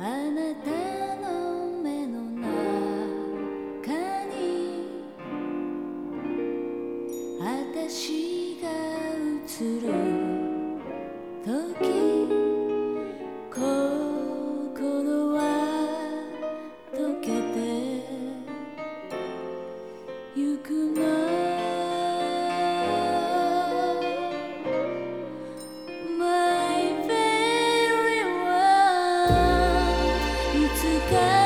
私が映る時つか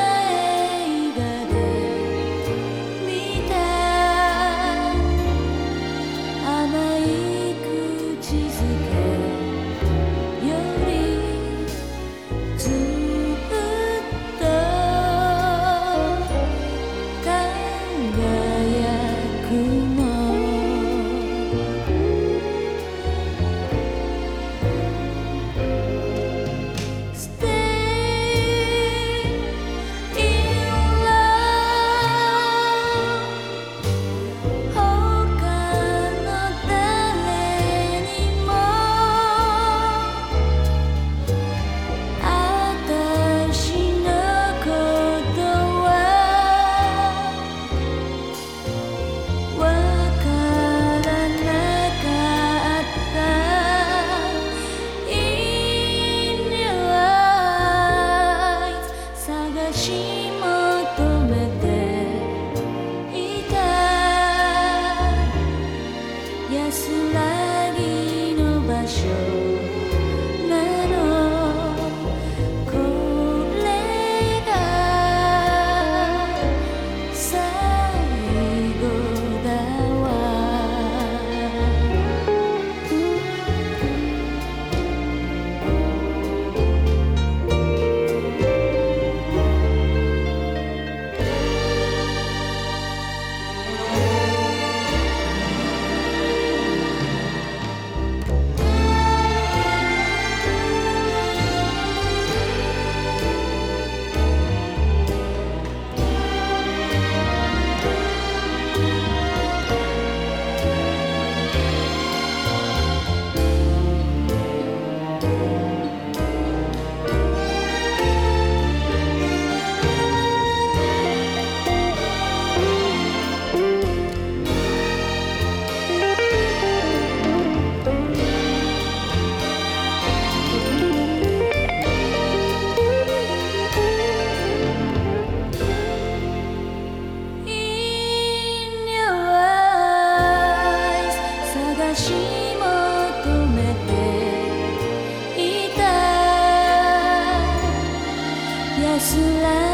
醒来。